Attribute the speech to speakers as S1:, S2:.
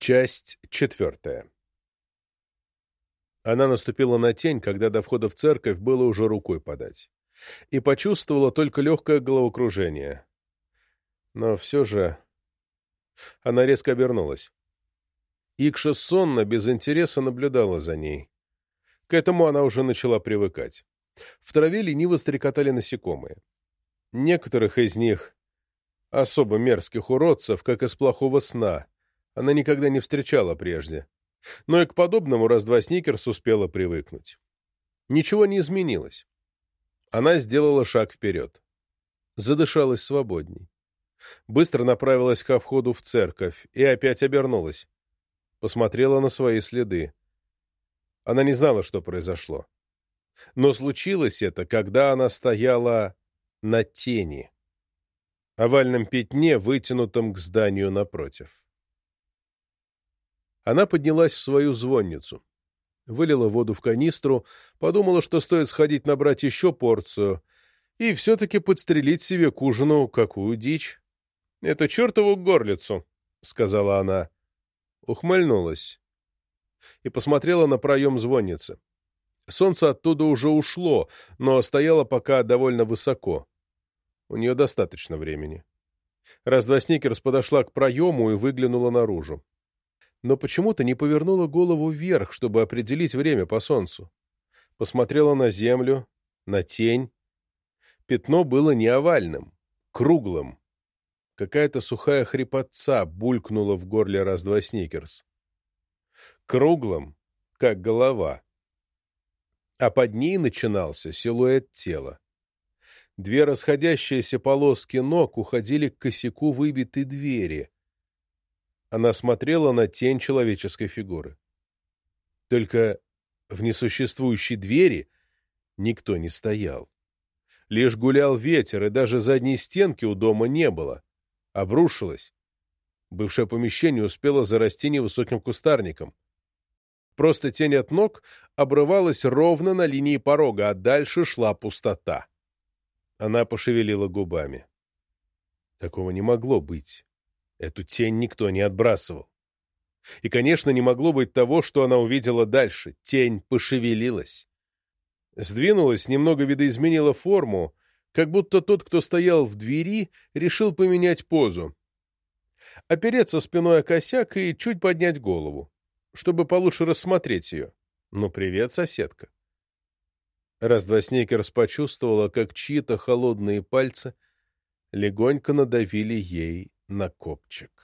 S1: Часть четвертая. Она наступила на тень, когда до входа в церковь было уже рукой подать, и почувствовала только легкое головокружение. Но все же она резко обернулась. Икша сонно, без интереса наблюдала за ней. К этому она уже начала привыкать. В траве лениво стрекотали насекомые. Некоторых из них, особо мерзких уродцев, как из плохого сна, она никогда не встречала прежде. Но и к подобному раз-два Сникерс успела привыкнуть. Ничего не изменилось. Она сделала шаг вперед. Задышалась свободней. Быстро направилась ко входу в церковь и опять обернулась. Посмотрела на свои следы. Она не знала, что произошло. Но случилось это, когда она стояла на тени, овальном пятне, вытянутом к зданию напротив. Она поднялась в свою звонницу, вылила воду в канистру, подумала, что стоит сходить набрать еще порцию и все-таки подстрелить себе к ужину какую дичь. — Это чертову горлицу, — сказала она. Ухмыльнулась и посмотрела на проем звонницы. Солнце оттуда уже ушло, но стояло пока довольно высоко. У нее достаточно времени. Раз-два Сникерс подошла к проему и выглянула наружу но почему-то не повернула голову вверх, чтобы определить время по солнцу. Посмотрела на землю, на тень. Пятно было не овальным, круглым. Какая-то сухая хрипотца булькнула в горле раз-два сникерс. Круглым, как голова. А под ней начинался силуэт тела. Две расходящиеся полоски ног уходили к косяку выбитой двери — она смотрела на тень человеческой фигуры. Только в несуществующей двери никто не стоял. Лишь гулял ветер, и даже задней стенки у дома не было. Обрушилось. Бывшее помещение успело зарасти невысоким кустарником. Просто тень от ног обрывалась ровно на линии порога, а дальше шла пустота. Она пошевелила губами. Такого не могло быть. Эту тень никто не отбрасывал. И, конечно, не могло быть того, что она увидела дальше. Тень пошевелилась. Сдвинулась, немного видоизменила форму, как будто тот, кто стоял в двери, решил поменять позу. Опереться спиной о косяк и чуть поднять голову, чтобы получше рассмотреть ее. Ну, привет, соседка. Раз-два Сникерс почувствовала, как чьи-то холодные пальцы легонько надавили ей на копчик.